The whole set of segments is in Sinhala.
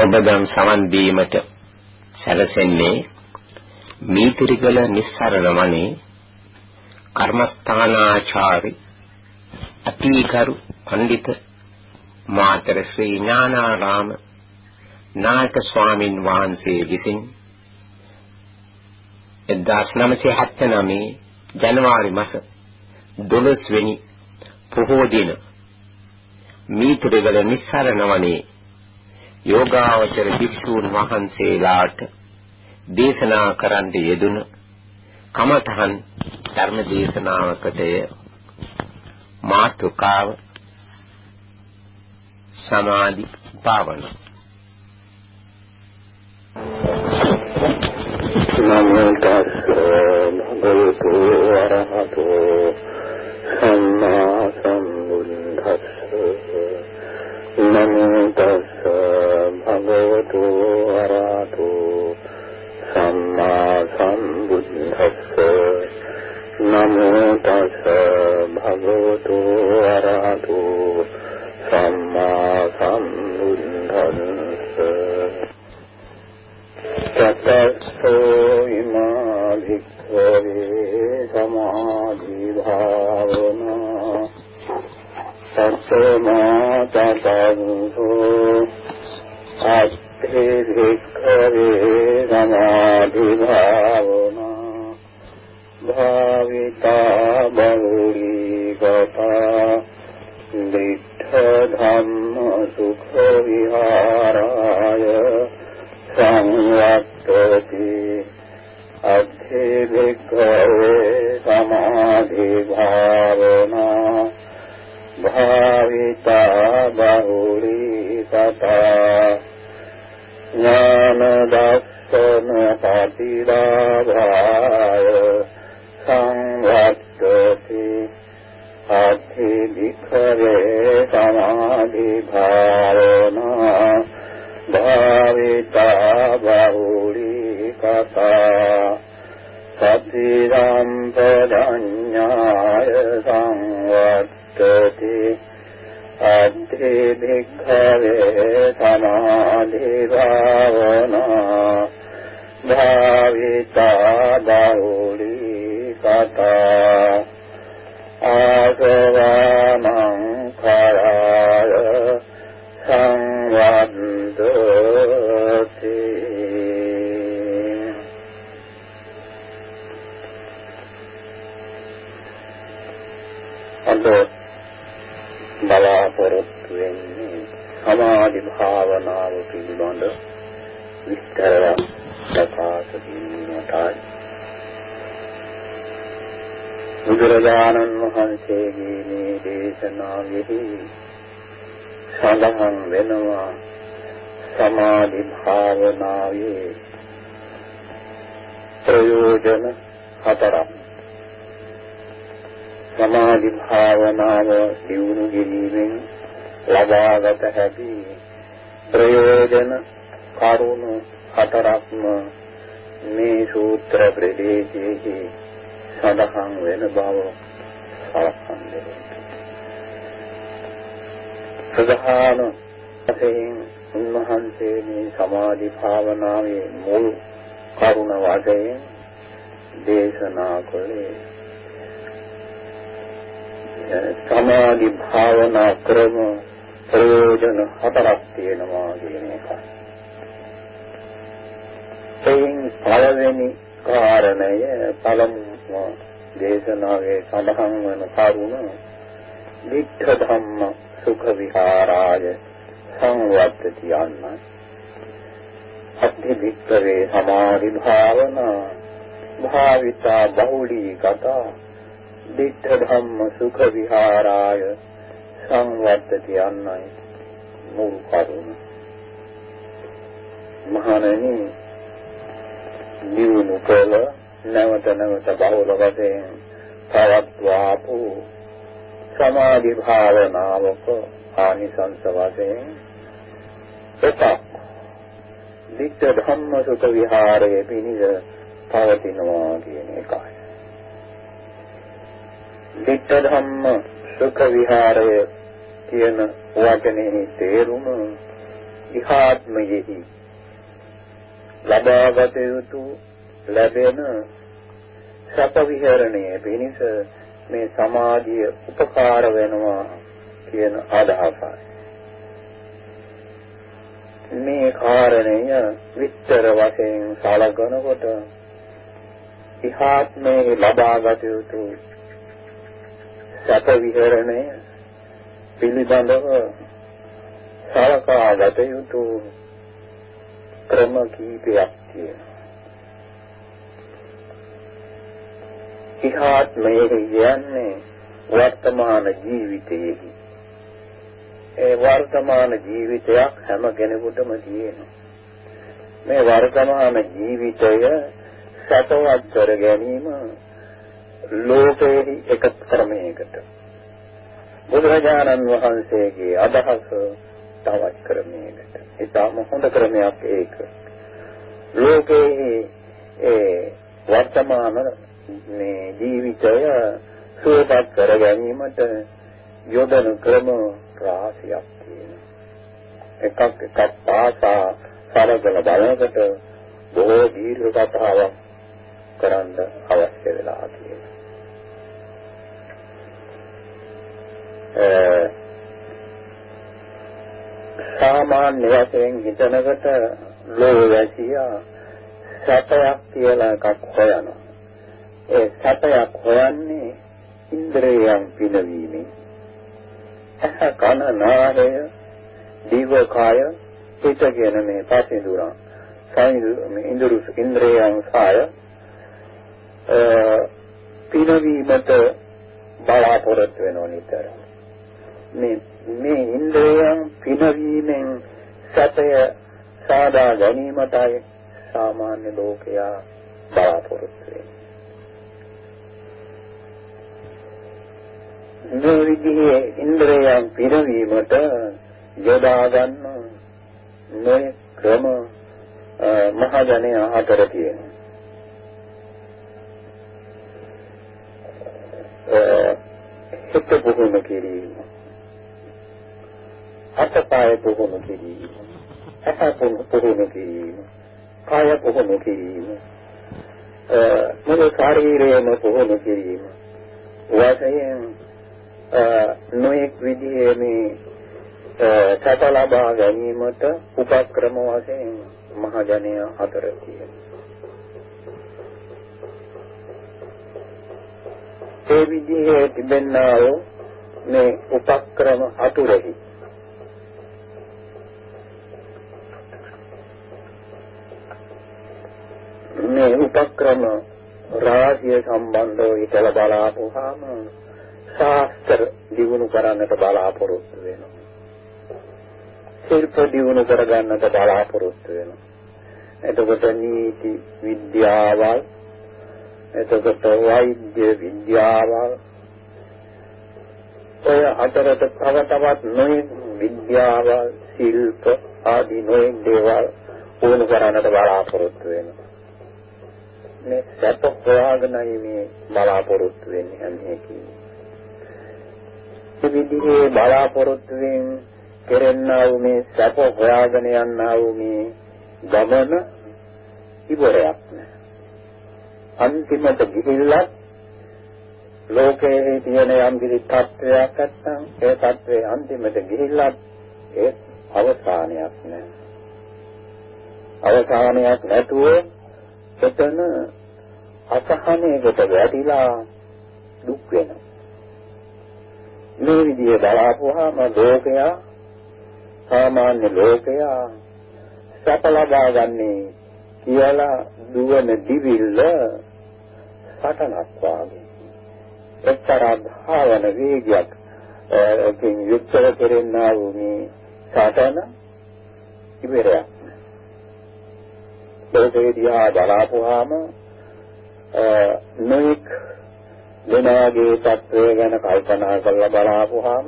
ඔබ දැන් සමන් දීමට සැලසෙන්නේ මීතිරිගල නිස්සරණ වනේ කර්මස්ථානාචාරි අතිගරු පඬිත මාතර ශ්‍රී ඥානාරාම නායක ස්වාමින් වහන්සේ විසින් 1979 ජනවාරි මාස 12 වෙනි පොහෝ දින මීතිරිගල නිස්සරණ වනේ යෝගාවචර භික්ෂූන් වහන්සේලාට දේශනා කරන්න යෙදුන කමඨහන් ධර්ම දේශනාවකටය මාතුකාව සමාධි භාවනා. නමෝ තස්ස භගවතු වරහතෝ සම්මා සම්බුද්දස්ස. නමෝ බහුලී තථා ඥාන දස්සන පටිලාභාය සංවත්තති අත්ථි භික්ඛවේ සමාධි භාවනා භාවිතා බහුලී කතා සතිරම් පදඤ්ඤාය සංවත්තති අත්ථි භික්ඛවේ සමාධි භාවනා භාවිතා බහුලී කතා ආසවානං කරාය සංවද්දති අද බලාපොරොත්තු වෙන්නේ සමාධි භාවනාව පිළිබඳ විස්තරයක් ප්‍රකාශ කිරීමටයි. බුදුරජාණන් වහන්සේගේ මේ දේශනාවෙහි සඳහන් වෙනවා සමාධි භාවනාවේ ප්‍රයෝජන හතරක්. සමාධි භාවනාව දියුණු කිරීමෙන් ලබාගත හැකි ප්‍රයෝජන කරුණු හතරක්ම මේ සූත්‍ර ප්‍රදේශයේ සඳහන් වෙන බව සලකන්නේ ප්‍රධාන වශයෙන් උන්වහන්සේ මේ සමාධි භාවනාවේ මුල් කරුණ වශයෙන් දේශනා කළේ සමාධි භාවනා ක්‍රම ප්‍රයෝජන හතරක් තියෙනවා කියන එකයි. එයින් පළවෙනි කාරණය පළමු දේශනාවේ සඳහන් වන කරුණ වික්ඛ ධම්ම සුඛ විහාරාය සංවත්තති යන්න අත්ථි වික්ඛවේ සමාධි භාවනා භාවිතා බහුලී කතා දිට්ඨ ධම්ම සුඛ විහාරාය සංවත්තති යන්නයි මුල් කරුණ මහණෙනි නිවුණු කළ නැවත නැවත බහුල වශයෙන් පවත්වාපු සමාධි භාවනාවක ආනිසංස වශයෙන් එකක් වික්ත ධම්ම සුඛ විහාරයේ පිණිස පවතිනවා කියන එකයි. වික්ත ධම්ම සුඛ විහාරය කියන වචනේ තේරුම ඉහාත්මයෙහි ලබාගත යුතු ලැබෙන සැප විහරණයේ පිණිස මේ සමාධිය උපකාර වෙනවා කියන අදහසයි. මේ කාරණය විස්තර වශයෙන් සලකනකොට ඉහාත්මයේ ලබාගත යුතු සැප විහරණය පිළිබඳව සලකාගත යුතු ක්‍රම කීපයක් තියෙනවා. ඉහාත්මයේ කියන්නේ වර්තමාන ජීවිතයේ ඒ වර්තමාන ජීවිතයක් හැම කෙනෙකුටම තියෙනවා. මේ වර්තමාන ජීවිතය සතවත් කර ගැනීම ලෝකයේ එක ක්‍රමයකට බුදුරජාණන් වහන්සේගේ අදහස තවත් ක්‍රමයකට ඉතාම හොඳ ක්‍රමයක් ඒක ලෝකයේ ඒ වර්තමාන මේ ජීවිතය සුවපත් කර ගැනීමට යොදන ක්‍රම රාශියක් තියෙනවා. එකක් එකක් පාසා සමගල බලනකොට බොහෝ දීර්ඝ කතාවක් කරන්න අවශ්‍ය වෙලා තියෙනවා. සාමාන්‍ය වශයෙන් හිතනකොට ලෝවැසියා සැපයක් කියලා එකක් හොයනවා. ඒ සැපයක් හොයන්නේ ඉන්ද්‍රයන් පිනවීමෙන්. ඇහ කන නාසය දිව කය හිත කියන මේ පසින්දුරන් සයින්දු මේ ඉන්ද්‍රු ඉන්ද්‍රයන් සාය පිනවීමට බලාපොරොත්තු වෙනව නිතර මේ මේ ඉන්ද්‍රයන් පිනවීමෙන් සතය සාදා ගැනීමටයි සාමාන්‍ය ලෝකයා බලාපොරොත්තු වෙන්නේ මේ විදිහේ ඉන්ද්‍රයන් පිරවීමට යොදා ගන්න මේ ක්‍රම මහජනය අතර තියෙනවා. හිත පුහුණු කිරීම අතපය පුහුණු කිරීම ඇස පුහුණු කිරීම කාය පුහුණු කිරීම මුළු ශරීරයම පුහුණු කිරීම වශයෙන් නොඑක් විදිහේ මේ සැප ලබා ගැනීමට උපක්‍රම වශයෙන් මහජනය අතර තියෙනවා. ඒ විදිහේ තිබෙනා වූ මේ උපක්‍රම අතුරෙහි මේ උපක්‍රම රාජ්‍ය සම්බන්ධව ඉතල බලාපුවාම ශාස්ත්‍ර දිනු කරන්නට බලාපොරොත්තු වෙනවා. ශිල්ප දිනු කරගන්නට බලාපොරොත්තු වෙනවා. එතකොට නීති විද්‍යාවල් එතකොට වෛද්‍ය විද්‍යාවල් ඔය අතරට තව තවත් නොයෙක් විද්‍යාවල් ශිල්ප ආදී නොයෙක් දේවල් වුණ කරන්නට බලාපොරොත්තු වෙනවා. මේ සැප හොයාගෙනයි මේ බලාපොරොත්තු වෙන්නේ හැම එකකින්. විදිහේ බලාපොරොත්තුෙන් කෙරෙන්නා වූ මේ සැප හොයාගෙන යන්නා වූ මේ ගමන ඉවරයක් නෑ. අන්තිමට ගිහිල්ලා ලෝකයේ තියෙන යම් කිසි තත්වයක් නැත්නම් ඒ තත්වයේ අන්තිමට ගිහිල්ලා ඒ අවසානයක් නෑ. අවසානයක් නැතුව එතන අසහනයකට වැටිලා දුක් වෙනවා. මේ විදිහේ බලාපුවාම ලෝකයා සාමාන්‍ය ලෝකයා සැප ලබා ගන්නේ කියලා දුවන දිවිල්ල සටනක් වාගේ එක්තරා භාවන වේගයක් එකින් යුක්තව කෙරෙනා වූ මේ සටන ඉවරයක් ලෝකයේ දිහා බලාපුවාම නොඑක් වෙනාගේ තත්වය ගැන කල්පනා කරලා බලාපුවාම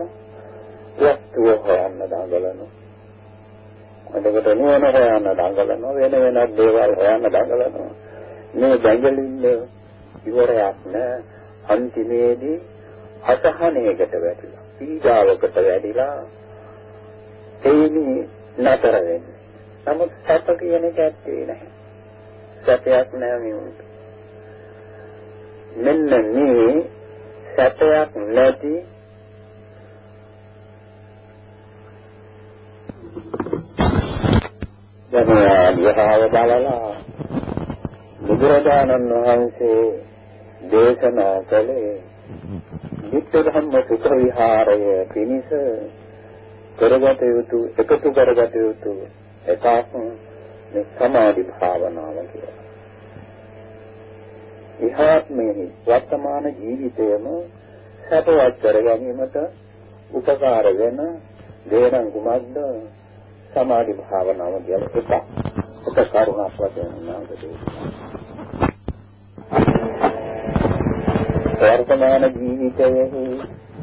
වස්තුව හොයන්න දඟලනවා. එතකොට නුවණ හොයන්න දඟලනවා වෙන වෙනත් දේවල් හොයන්න දඟලනවා. මේ දඟලින්නේ ඉවරයක් නෑ. අන්තිමේදී අසහනයකට වැටිලා පීඩාවකට වැටිලා එයිනි නතර වෙන්නේ. නමුත් සැප කියන එක ඇත්තේ නැහැ. සැපයක් නැහැ මේ මෙන්න මේ සැපයක් නැති යමයාදිහාව බලලා බුදුරජාණන් වහන්සේ දේශනා කළේ නිත්‍ය ධම්ම සුඛ විහාරය පිණිස කරගත යුතු එකතු කරගත යුතු එකක් මේ සමාධි භාවනාව කියලා. ඉහාත්මයේ වර්තමාන ජීවිතයම සපවත් කර ගැනීමට උපකාර වෙන දේනම් කුමක්ද සමාධි භාවනාව කියන එක. එක කරුණක් වශයෙන් නාමකදී. වර්තමාන ජීවිතයේ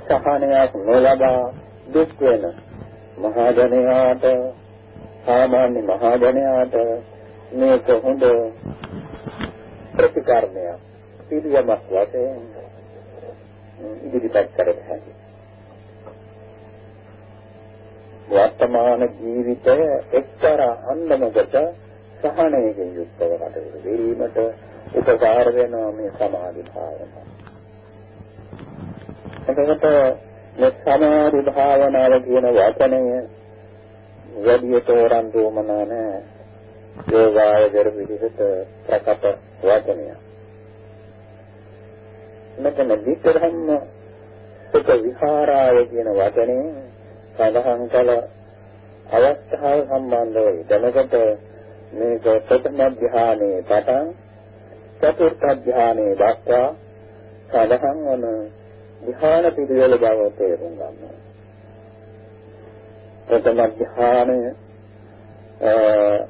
සහනයක් නොලබා දුක් වෙන මහා ජනයාට සාමාන්‍ය මහා ජනයාට මේක හොඳ ප්‍රතිකර්මයක් පිළියමක් වශයෙන් ඉදිරිපත් කර හැකියි. වර්තමාන ජීවිතය එක්තරා අන්දමකට සහනයකින් යුක්තව කටයුතු කිරීමට උපකාර වෙනවා මේ සමාධි භාවනාව. එතකොට මේ සමාධි භාවනාව කියන වචනය වැඩි තෝරන් දුමනා නැහැ. යෝගායතර විදිහට ප්‍රකට වචනයක්. මෙතන විතරම සුඛ විහාරාය කියන වචනේ සඳහන් කළ අවස්ථාව සම්බන්ධව දැනගත මේක ප්‍රථම ධ්‍යානයේ පටන් චතුර්ථ ධ්‍යානයේ දක්වා සඳහන් වන ධ්‍යාන පිළිවෙල බව තේරුම් ගන්නවා. ප්‍රථම ධ්‍යානය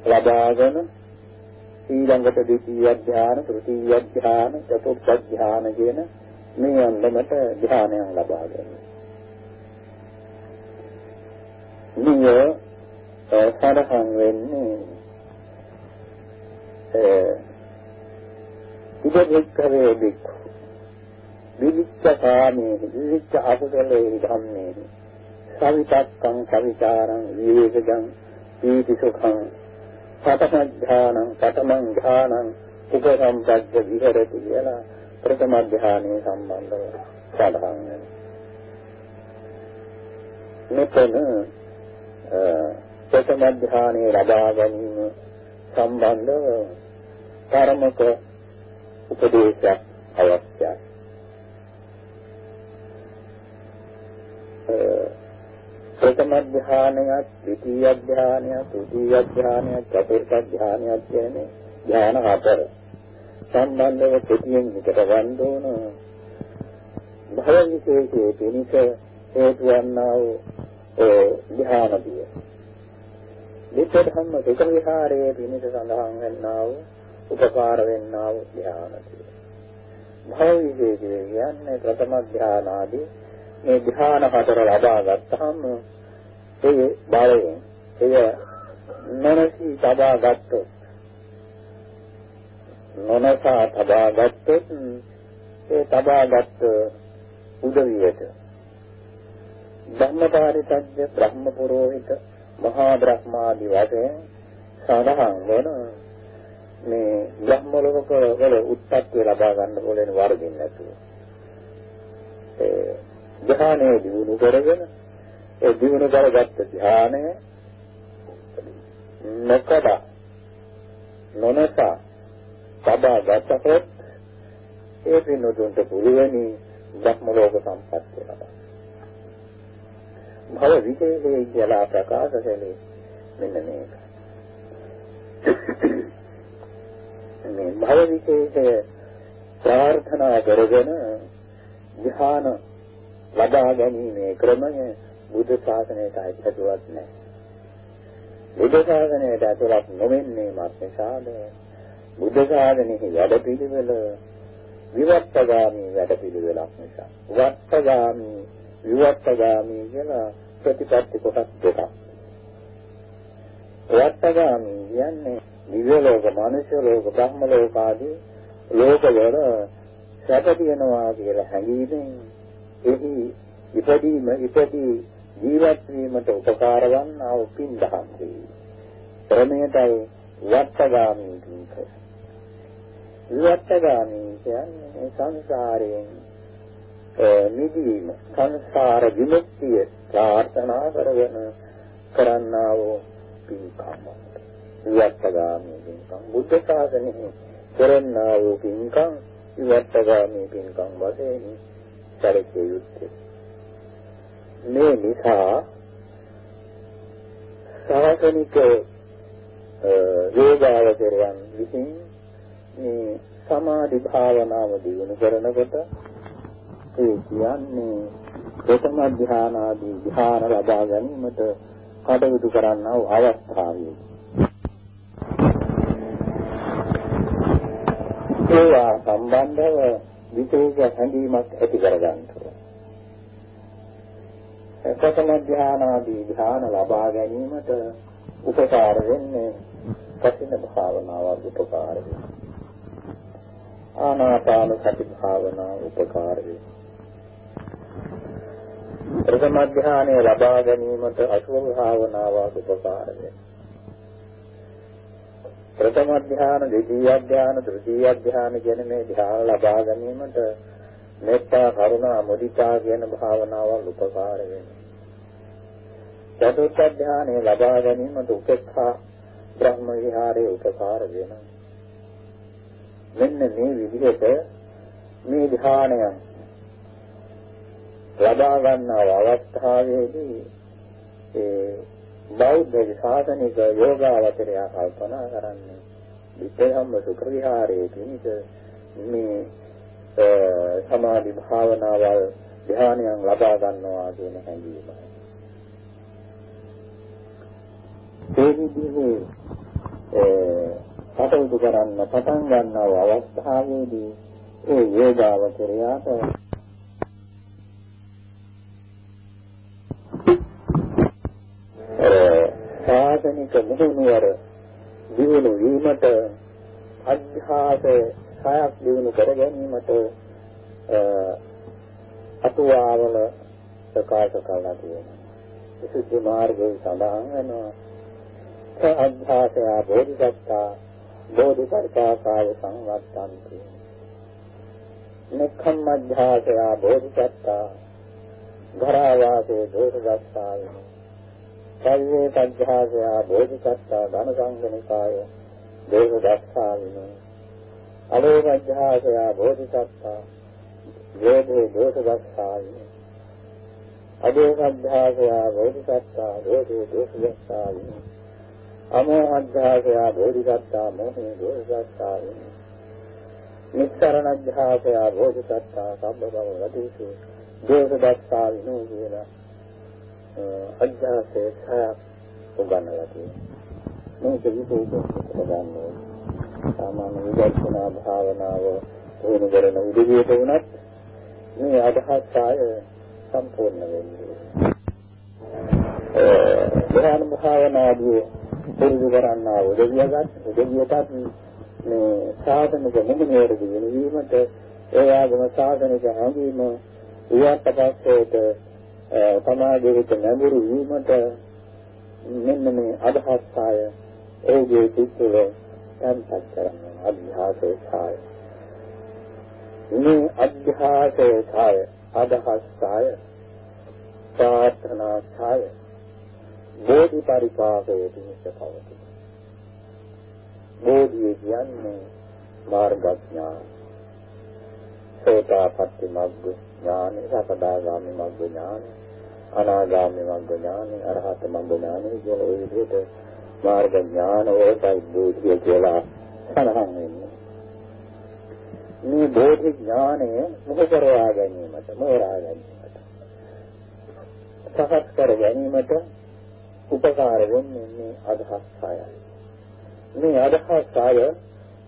ලබාගෙන ඊළඟට ද්විතීය ධ්‍යාන, තෘතීය ධ්‍යාන, චතුර්ථ ධ්‍යාන කියන මේ අන්දමට ධ්‍යානයන් ලබා ගන්නවා. නිය සරහන් වෙන්නේ ඉදෙක්කවේ බික් විවිච්ඡ කාමයේ විවිච්ඡ අකුසලේ ධම්මේ සවිතක්කං සවිචාරං විවේකං පීති සුඛං පඨම ඥානං පඨමං ඥානං උපසම්පද්ද විහෙරති කියලා ප්‍රථම ඥානයේ සම්බන්ධව සඳහන් වෙනවා මෙතන ප්‍රථම ධානයේ ලබා ගැනීම සම්බන්ධව ධර්මක උපදේශයක් අවශ්‍යයි. ප්‍රථම ධානයත්, ද්විතීය ධානයත්, තෘතීය ධානයත්, චතුර්ථ ධානයත් කියන්නේ ධාන හතර. සම්බන්ධව කෙටියෙන් විතර ගන්න ඕන භව විශේෂයේ පිණිස හේතු වන්නා වූ ධ්‍යානදිය. විතර ධම්ම සුඛ විහාරයේ පිණිස සඳහන් වෙන්නා වූ උපකාර වෙන්නා වූ ධ්‍යානදිය. භව විශේෂය කියන්නේ ප්‍රථම ධ්‍යානාදී මේ ධ්‍යාන හතර ලබා ගත්තාම ඒ බලයෙන් එය නොනසී තබා ගත්තොත් නොනසා තබා ගත්තොත් ඒ තබා ගත්ත උදවියට ධම්මපාරිතජ්ජ බ්‍රහ්ම පුරෝහිත මහා බ්‍රහ්මාදී වශයෙන් සඳහන් වන මේ බ්‍රහ්ම ලෝක වල උත්පත්ති ලබා ගන්න ඕනේ වර්ධින් නැතුව. ඒ ධ්‍යානයේ දිනු කරගෙන ඒ දිනු කරගත්ත ධ්‍යානය නොකඩ නොනස සබා ගතහොත් ඒ පින්නුතුන්ට පුළුවනි බ්‍රහ්ම ලෝක සම්පත්තිය ලබා භව විශේෂයේ කියලා ප්‍රකාශ කළේ මෙන්න මේක. මේ භව විශේෂය ප්‍රාර්ථනා කරගෙන ධ්‍යාන ලබා ගැනීමේ ක්‍රමය බුද්ධ ශාසනයට අයිතිවත් නැහැ. බුද්ධ ශාසනයට ඇතුළත් නොවෙන්නේ මාත්‍යාද බුද්ධ ශාසනයේ වැඩපිළිවෙල විවත්තගාමී වැඩපිළිවෙලක් නිසා. වත්තගාමී විවත්තගාමී කියලා ප්‍රතිපත්ති කොටස් දෙකක්. විවත්තගාමී කියන්නේ දිව්‍ය ලෝක, මනුෂ්‍ය ලෝක, බ්‍රහ්ම ලෝක ආදී ලෝකවල සැප තියෙනවා කියලා හැඟීමෙන් එහි ඉපදීම ඉපදී ජීවත් වීමට උපකාර වන්නා වූ පින් දහම් වේ. ක්‍රමයටයි වත්තගාමී පින්ක. වත්තගාමී කියන්නේ සංසාරයෙන් නිදීම සංසාර විමුක්තිය ප්‍රාර්ථනා කරගෙන කරන්නා වූ පින්කම්. වත්තගාමී පින්කම් බුද්ධ ශාසනයේ කරන්නා වූ පින්කම් වත්තගාමී පින්කම් වශයෙන් සැලකිය යුත්තේ. මේ නිසා සාසනික යෝගාවචරයන් විසින් මේ සමාධි භාවනාව දිනු කරනකොට ඒ කියන්නේ ප්‍රථම ධ්‍යාන ආදී ධ්‍යාන ලබා ගැනීමට කටයුතු කරන්නා වූ අවස්ථාවේ. ඒවා සම්බන්ධව විශේෂ හැඟීමක් ඇති කරගන්නවා ප්‍රථම ධ්‍යාන ආදී ධ්‍යාන ලබා ගැනීමට උපකාර වෙන්නේ කසින භාවනාවක් උපකාර වෙනවා. ආනාපාන සති භාවනාව උපකාර වෙනවා. ප්‍රථම ධ්‍යානය ලබා ගැනීමට අසුභ භාවනාවක් උපකාර වෙනවා. ප්‍රථම ධ්‍යාන, ද්විතීය ධ්‍යාන, තෘතීය ධ්‍යාන කියන මේ ධ්‍යාන ලබා ගැනීමට මෙත්තා කරුණා මුදිතා කියන භාවනාවල් උපකාර වෙනවා. චතුර්ථ ධානය ලබා ගැනීමට උපේක්ෂා බ්‍රහ්ම විහාරයේ උපකාර වෙනවා. මෙන්න මේ විදිහට මේ ධානයන් ලබා ගන්නා අවස්ථාවේදී ඒ බෞද්ධ ශාසනික යෝගාවචරය කල්පනා කරන්නේ විපේහම්ම සුඛ විහාරයේ පිණිස මේ සමාධි භාවනාවල් ධානයන් ලබා ගන්නවා කියන හැඟීමයි. ඒ විදිහේ කටයුතු කරන්න පටන් ගන්නව අවස්ථාවේදී ඒ යෝගාවචරයාට සාධනික මුහුණුවර දිනු වීමට අධ්‍යාස සයක් දිනු කර ගැනීමට අතුවාවල ප්‍රකාශ කරලා තියෙනවා. විසුද්ධි මාර්ගයේ සඳහන් වෙනවා අධ්‍යාසය බෝධිසත්තා බෝධිසත්තාකාය සංවත්තන්ති. නික්ඛම්මධ්‍යාසය බෝධිසත්තා. ධරාවාසේ දෝෂදස්සාය සල්වේ පද්ධාසය බෝධිසත්තා ධන සංගනිකාය දෝෂදස්සාවින අලෝපද්ධාසය බෝධිසත්තා වේදේ දෝෂදස්සාවින අදෝපද්ධාසය බෝධිසත්තා දෝෂේ දෝෂදස්සාවින අමෝහද්ධාසය බෝධිසත්තා මොහේ දෝෂසත්තා නිස්සරණද්ධාසය බෝධිසත්තා සම්බව වදීසු දෝෂදත්තා විනෝ කියලා අධ්‍යාසය සයක් උගන්වලා තියෙනවා මේක විශේෂ උගන්වන්නේ සාමාන්‍ය විදර්ශනා භාවනාව පුහුණු කරන විදිහට වුණත් මේ අදහස් ආය සම්පූර්ණ වෙන්නේ. ධ්‍යාන භාවනාදී පුරුදු කරන්නා වූ දෙවියන්ට දෙවියන්ට මේ සාධනික මුමුණේරදී වෙනවීමට ඒ ආගම සාධනික හැඟීම ඉවත් පස්සේට සමාජයට නැඹුරු වීමට මෙන්න මේ අදහස් ආය ඔහුගේ සිත්වල තැන්පත් කරනවා අධ්‍යාසයේ ඡාය මේ අධ්‍යාසයේ ඡාය අදහස් ඡාය ප්‍රාර්ථනා ඡාය බෝධි පරිපාකයේ පිණිස පවතී. බෝධිය කියන්නේ මාර්ගඥාන. සෝතාපට්ටි මග්ග ඥානෙ, සකදාගාමි මග්ග ඥානෙ, අනාගාමි මග්ග ඥානෙ, අරහත් මග්ග ඥානෙ කියන ওই විදිහට මාර්ග ඥාන වලටයි බෝධිය කියලා සඳහන් වෙන්නේ. මේ බෝධි ඥානය මොකද කරවා ගැනීමට, මෝරා ගැනීමට, සකස් කර ගැනීමට උපකාර වෙන්නේ මේ අදහස් සායයි. මේ අදහස් සාය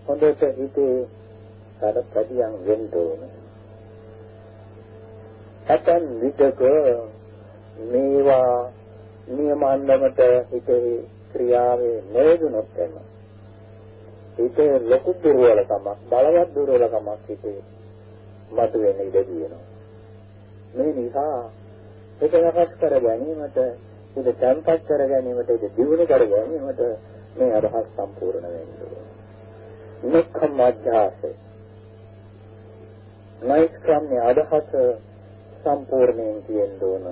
හොඳට හිතේ සාරපදියම් වෙන්න ඕනේ. ඇතන් විදක මේවා නියමන්නමට හිතේ ක්‍රියාවේ නේදුනොත් එන්න. හිතේ ලොකු දුර්වලකමක් බලවත් දුර්වලකමක් හිතේ මතුවෙන ඉඩ තියෙනවා. මේ නිසා ඒක වෙනස් කර ගැනීමට ඒක තැන්පත් කර ගැනීමට ඒක දියුණු කර ගැනීමට මේ අදහස් සම්පූර්ණ වෙන්න ඕනේ. නික්ඛම් අධ්‍යාසය. නෛෂ්ක්‍රම්‍ය අදහස සම්පූර්ණයෙන් තියෙන්න ඕන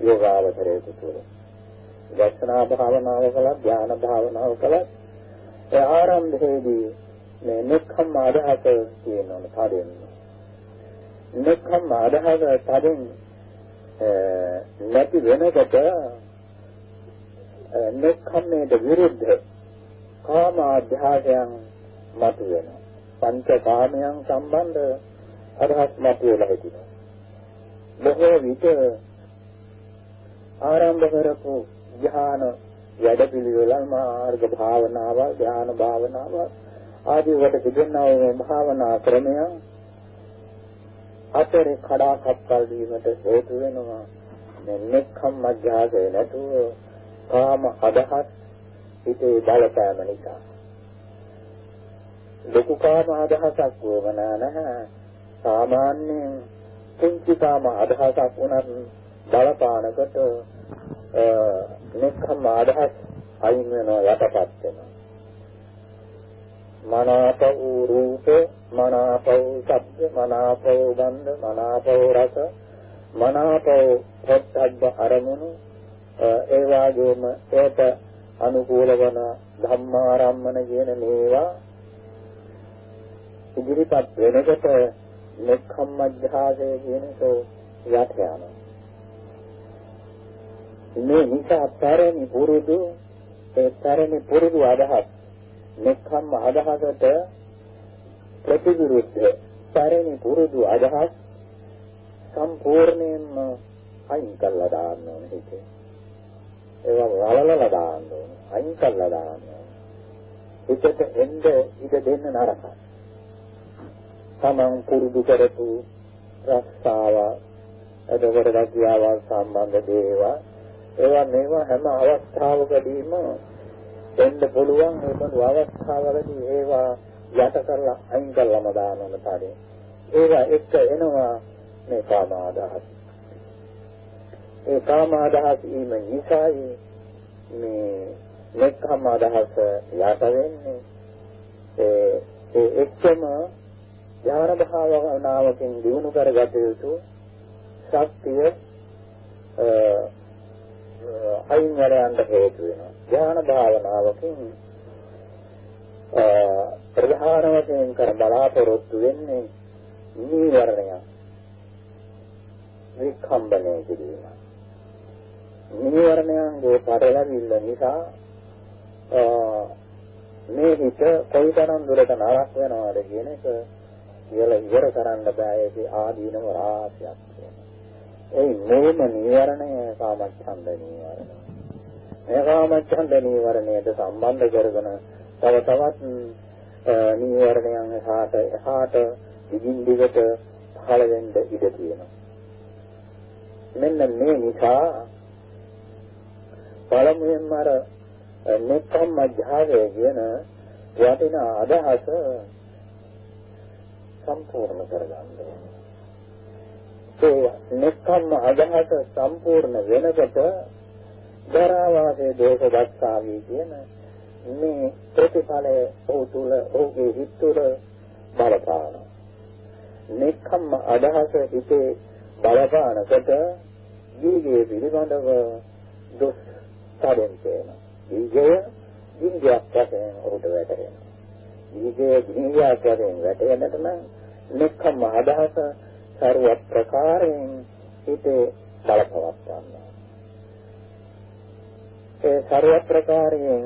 යෝගාවචරයේ තුල. දර්ශනා භාවනාව කළා, ධ්‍යාන භාවනාව කළා. ඒ ආරම්භයේදී මේ නික්ඛම් අදහස තියෙනවනේ පාඩෙන්න. නික්ඛම් අදහස තදින් නැති වෙනකොට නික්ඛම්මේට විරුද්ධ කාම අධ්‍යාසයන් මතුවෙනවා. පංච කාමයන් සම්බන්ධ අදහස් මතුවලා හිටිනවා. බොහෝ විට ආරම්භ කරපු ධ්‍යාන වැඩපිළිවෙල මාර්ග භාවනාව ධ්‍යාන භාවනාව ආදී වට තිබෙනා මේ භාවනා ක්‍රමය අතරේ කඩා කප්පල් වීමට හේතු වෙනවා මේ නෙක්ඛම් අධ්‍යාසය නැතුව කාම අදහස් හිතේ බලපෑම නිසා. ලොකු කාම අදහසක් වුණා නැහැ. සාමාන්‍යයෙන් කුංචි කාම අදහසක් වුණත් බලපානකට නෙක්ඛම් අදහස් අයින් වෙනවා යටපත් වෙනවා. මනාප වූ රූප මනාප වූ ශබ්ද මනාප වූ ගන්ධ මනාප වූ රස මනාප වූ ප්‍රත්‍යබ්බ අරමුණු ඒ වාගේම ඒට අනුකූල වන ධම්මාරම්මන කියන මේවා ඉදිරිපත් වෙනකොට නෙක්ඛම්මජ්ජාසය කියන කෝ යට යනවා මේ නිසා පැරණි පුරුදු ඒ පැරණි පුරුදු අදහස් නෙක්ඛම්ම අදහසට ප්‍රතිවිරුද්ධ පැරණි පුරුදු අදහස් සම්පූර්ණයෙන්ම අයින් කරලා දාන්න ඕනේ හිතේ. ඒවා වලලලා දාන්න ඕනේ. අයින් කරලා දාන්න ඕනේ. හිතට එන්න ඉඩ දෙන්න නරකයි. තමන් පුරුදු කරපු රස්සාව එතකොට රැකියාව සම්බන්ධ දේවා ඒවා මේවා හැම අවස්ථාවකදීම දෙන්න පුළුවන් ඒ බඳු අවස්ථාවලදී ඒවා යට කරලා අයින් කරලම දානවන පාඩේ. ඒවා එක්ක එනවා මේ කාම අදහස්. ඒ කාම අදහස් ඊම නිසායි මේ මෙක්කම අදහස් යට වෙන්නේ. ඒ ඒ එක්කම ඥාන භාවනාවකින් දිනු කරගත යුතු ශක්තිය අයින් වලයන්ට හේතු වෙනවා. ධ්‍යාන භාවනාවකින් ප්‍රධාන වශයෙන් කර බලාපොරොත්තු වෙන්නේ නීවරණය විකම්බණය කිරීම. නීවරණයන්ගේ පටලැවිල්ල නිසා මේ හිත කොයිතරම් දුරට නරක වෙනවද කියන එක කියලා ඉවර කරන්න බෑ ඒකේ ආදීනව රාශියක් තියෙනවා. ඒ මොනම නීවරණය කාමච්ඡන්ද නීවරණය. මේ කාමච්ඡන්ද නීවරණයට සම්බන්ධ කරගෙන තව තවත් නීවරණයන් එහාට එහාට දිගින් දිගට පහළ වෙන්න ඉඩ තියෙනවා. මෙන්න මේ නිසා පළමුවෙන්ම අර නෙක්ඛම් මධ්‍යාවය කියන වටිනා අදහස සම්පූර්ණ කරගන්න ඕනේ. ඒ නෙක්ඛම් අදහස සම්පූර්ණ වෙනකොට දරාවාසේ දෝෂ දස්සාවි කියන මේ ප්‍රතිඵලය ඔහු තුල ඔහුගේ හිත තුළ බලපාන. නෙක්ඛම් අදහස හිතේ බලපානකොට දීගේ පිළිබඳව දුස් කඩෙන් තේන. බීජය බින්දයක් වශයෙන් ඔහුට වැටෙනවා. බීජය බින්දයක් වශයෙන් වැටෙන්නට නම් නෙක්ඛම් අදහස ਸਰව ප්‍රකාරයෙන් හිතේ බලපවත්වන්න. ඒ ਸਰව ප්‍රකාරයෙන්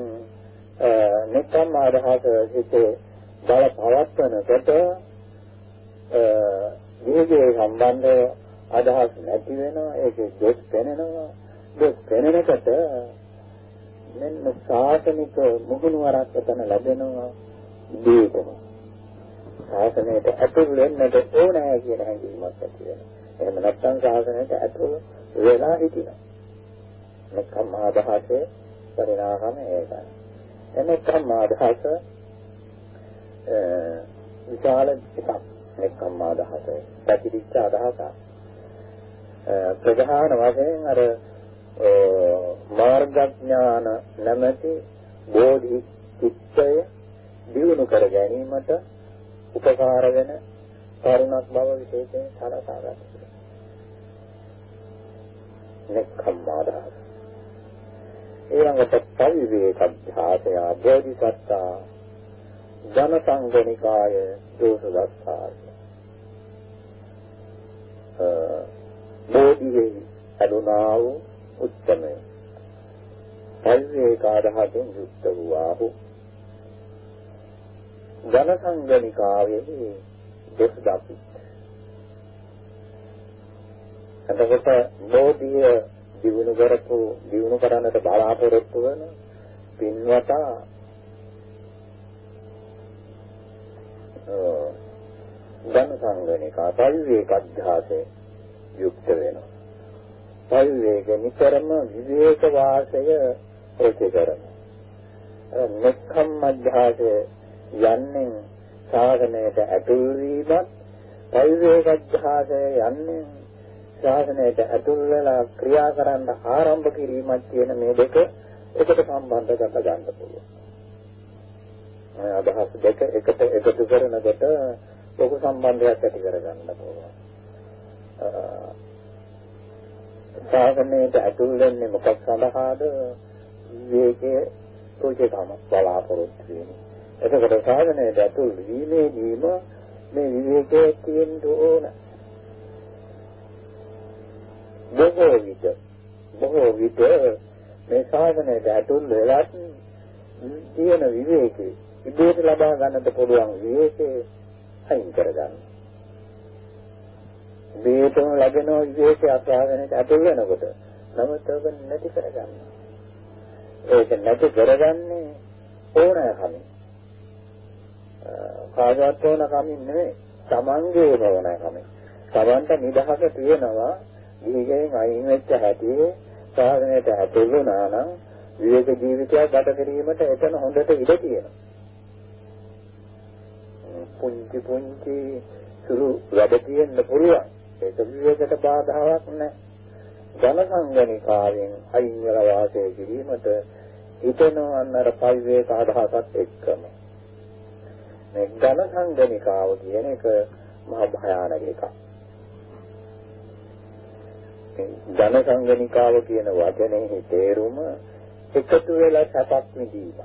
නෙක්ඛම් අදහස හිතේ බලපවත්වනකොට විහිදේ සම්බන්ධය අදහස් නැති වෙනවා ඒකේ දොස් පෙනෙනවා දොස් පෙනෙනකොට මෙන්න සාසනික මුහුණුවරක් එතන ලැබෙනවා දීපම ශාසනයට ඇතුල් වෙන්නට ඕනෑ කියන හැඟීමක් ඇති වෙනවා. එහෙම නැත්නම් ශාසනයට ඇතුල් වෙලා හිටිනවා. මෙකම් ආදහසේ පරිණාමය ඒකයි. එමෙකම් ආදහස විශාල එකක්. මෙකම් ආදහස පැතිරිච්ච අදහසක්. ප්‍රධාන වශයෙන් අර මාර්ගඥාන නැමැති බෝධි චිත්තය දියුණු කර ගැනීමට උපකාර වෙන කරුණක් බව විශේෂයෙන් සලකා ගන්න. නෙක්ඛම්මාදාස. ඊළඟට පරිවේක අධ්‍යාසය බෝධිසත්තා ජන සංගණිකාය දෝසදස්සාය. බෝධියේ අලුනා වූ උත්තමය. පරිවේකාදහයෙන් යුක්ත වූාහු ජන සංගණිකාවේ දෙස් දපි. එතකොට බෝධිය දිනු කරපු දිනු කරන්නට බලාපොරොත්තු වෙන පින්වතා ධන සංගණිකා පරිවේක අධ්‍යාසයේ යුක්ත වෙනවා. පරිවේක නිතරම විවේක වාසය ප්‍රතිකරන. නෙක්ඛම් අධ්‍යාසය යන්නේ සාධනයට ඇතුල් වීමත් පරිවේක අධ්‍යාසය යන්නේ ශාසනයට ඇතුල් වෙලා ක්‍රියා කරන්න ආරම්භ කිරීමක් කියන මේ දෙක එකට සම්බන්ධ කර ගන්න පුළුවන්. මේ අදහස් දෙක එකට එකතු කරනකොට ලොකු සම්බන්ධයක් ඇති කර ගන්න පුළුවන්. ශාසනයට ඇතුල් වෙන්නේ මොකක් සඳහාද? විවේකයේ සෝචේකම බලාපොරොත්තු වෙන්නේ. එතකොට ශාසනයට ඇතුල් වීමේදීම මේ විවේකයේ තියෙන්න ඕන. බොහෝ විට බොහෝ විට මේ සාධනයට ඇතුල් වෙලත් තියෙන විවේකේ ඉබේට ලබා ගන්නට පුළුවන් විවේකේ අයින් කරගන්න. වේතන ලැබෙන විවේකේ අසාධනයට ඇතුල් වෙනකොට නමුත් ඔබ නැති කරගන්න. ඒක නැති කරගන්නේ ඕනෑකමින්. කාගවත් ඕනකමින් නෙවෙයි. Tamange ඕනෑකමින්. Tamanට නිදහස තියෙනවා දීගෙන් අයින් වෙච්ච හැටි සාධනයට ඇතුළු වුණා නම් විවේක ජීවිතයක් ගත කිරීමට එතන හොඳට ඉඩ තියෙනවා. පුංචි පුංචි සුළු වැඩ තියෙන්න පුළුවන්. ඒක විවේකයට බාධාවක් නැහැ. ජන සංගණිකාවෙන් අයින් වෙලා වාසය කිරීමට හිතෙනවා අන්නර පරිවේක අදහසත් එක්කම. මේ ජන සංගණිකාව කියන එක මහා භයානක එකක්. ධන සංගණිකාව කියන වචනේ තේරුම එකතු වෙලා සැපක් විඳීම.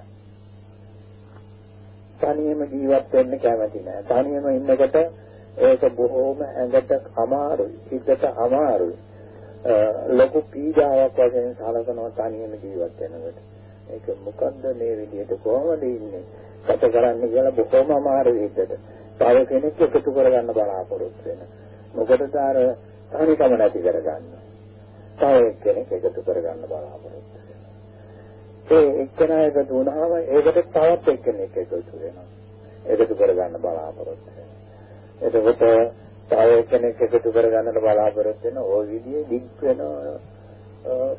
තනියම ජීවත් වෙන්න කැමති නෑ. තනියම ඉන්නකොට ඒක බොහෝම ඇඟට අමාරුයි, හිතට අමාරුයි. ලොකු පීඩාවක් වශයෙන් සලකනවා තනියම ජීවත් වෙනකොට. ඒක මොකද්ද මේ විදිහට කොහොමද ඉන්නේ? ගත කරන්න කියලා බොහොම අමාරුයි හිතට. තව කෙනෙක් එකතු කරගන්න බලාපොරොත්තු වෙන. මොකටද අර තනිකම නැති කරගන්න. තව එක්කෙනෙක් එකතු කරගන්න බලාපොරොත්තු ඒ එක්කෙනා එකතු වුණාම ඒකට තවත් එක්කෙනෙක් එකතු වෙනවා. එකතු කරගන්න බලාපොරොත්තු වෙනවා. එතකොට තව එක්කෙනෙක් එකතු කරගන්නට බලාපොරොත්තු වෙන ওই විදිහේ දික් වෙන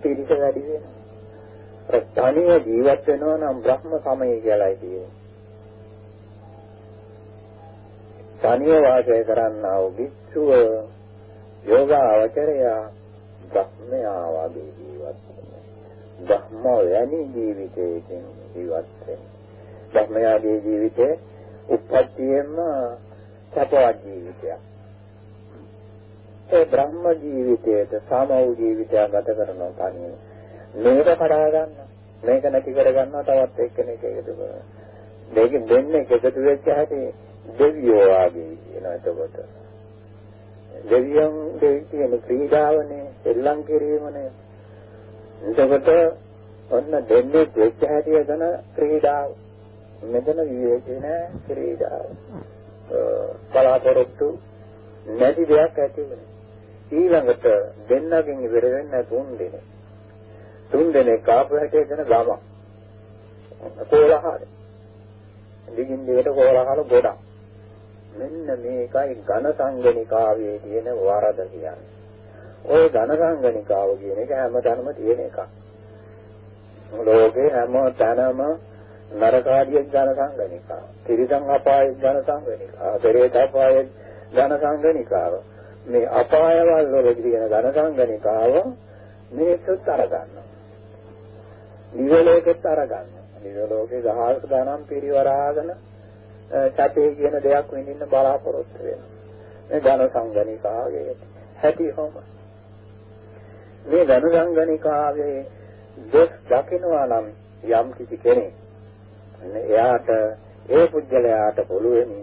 පිළිස වැඩි වෙනවා. ප්‍රඥානිය ජීවත් වෙනවා නම් බ්‍රහ්ම සමය කියලායි කියන්නේ. තනිය වාසය කරන්නා වූ භික්ෂුව යෝගාවචරය බ්‍රහ්මයා වගේ ජීවත් වෙනවා. බ්‍රහ්ම වැනි ජීවිතයකින් ජීවත් වෙනවා. බ්‍රහ්මයාගේ ජීවිතේ උපත්තියෙම සපවත් ජීවිතයක්. ඒ බ්‍රහ්ම ජීවිතයට සම වූ ජීවිතයක් ගත කරනවා තනියම. මේක කඩා ගන්න. මේක නැති කර ගන්නවා තවත් එක්කෙනෙක් එකතු කරනවා. දෙකෙන් දෙන්නේ එකතු වෙච්ච හැටි දෙවියෝ ආගේ වෙනවා එතකොට. දෙවියන් දෙවියන් ක්‍රීඩාවනේ එල්ලම් කිරීමනේ එතකොට ඔන්න දෙන්නේ වෙච්ච හැටි එතන ක්‍රීඩාව මෙතන විවේකේ නෑ ක්‍රීඩාව බලාපොරොත්තු නැති දෙයක් ඇති වෙනවා ඊළඟට දෙන්නගෙන් ඉවර වෙන්න තුන් දෙනෙක්. තුන් දෙනෙක් ආපු හැටි එතන ගම. කොලහල. දිගින් දිගට කොලහල ගොඩක්. මෙන්න මේකයි ඝන සංගණිකාවේ තියෙන වරද කියන්නේ. ওই ඝන සංගණිකාව කියන එක හැමතැනම තියෙන එකක්. ලෝකේ හැම තැනම නරකාදිය ඝන සංගණිකාව. ත්‍රිසං අපාය ඝන සංගණිකාව. පෙරේත අපාය ඝන සංගණිකාව. මේ අපායවල වල තියෙන ධන සංගණිකාව මිනිස්සුත් අරගන්නවා. නිවලෝකෙත් අරගන්නවා. නිවලෝකේ ගහස් ගණන් පිරිවරාගෙන සැපේ කියන දෙයක් විඳින්න බලාපොරොත්තු වෙනවා. මේ ධන සංගණිකාවේ හැටි කොහොම මේ ධන සංගණිකාවේ දෙස් දකිනවා නම් යම් කිසි කෙනෙක් එයාට ඒ පුද්ගලයාට පුළුවනි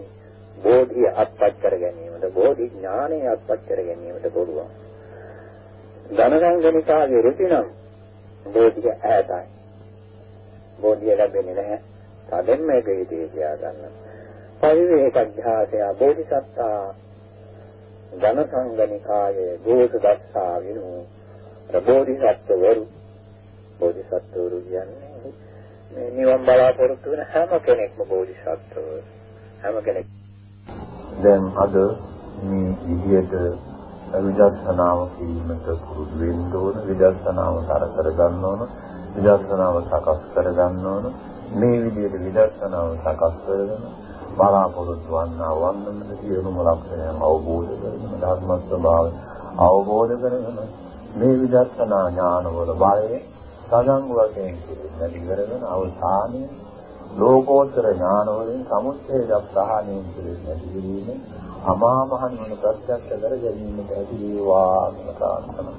බෝධිය අත්පත් කර ගැනීමට බෝධි ඥානය අත්පත් කර ගැනීමට පුළුවන්. ධනසංගනිකාවේ රුචිනම් බෝධිය ඈතයි. බෝධිය ලැබෙන්නේ නැහැ. තදෙන් මේක හිතේ තියාගන්න. පරිවේක අධ්‍යාසය බෝධිසත්තා ධනසංගනිකායේ ගෝධ දස්සා විනු බෝධිසත්වවරු බෝධිසත්වරු කියන්නේ මේ නිවන් බලාපොරොත්තු වෙන හැම කෙනෙක්ම බෝධිසත්වව හැම කෙනෙක්. දැන් අද මේ විදියට විදර්ශනාව කීමට පුරුදු වෙන්න ඕන විදර්ශනාව තර කර ගන්න ඕන විදර්ශනාව සකස් කර ගන්න ඕන. මේ විදියට විදර්ශනාව සකස් කරගෙන බලාපොරොත්තු වන්නා වන්නමද සියලුම ලක්ෂණයන් අවබෝධ කරගෙන ධර්ම ස්වභාවය අවබෝධ කරගෙන මේ විදර්ශනා ඥානවල බලය සදංග වශයෙන් නැති කරගෙන අවසානයේ ලෝකෝත්තර ඥාන වලින් සමුච්ඡේද ප්‍රහාණය කිරීම නැති කිරීම අමා මහ නිවන ප්‍රත්‍යක්ෂ කර ගැනීමට ඇති වේවා කියලා ප්‍රාර්ථනා.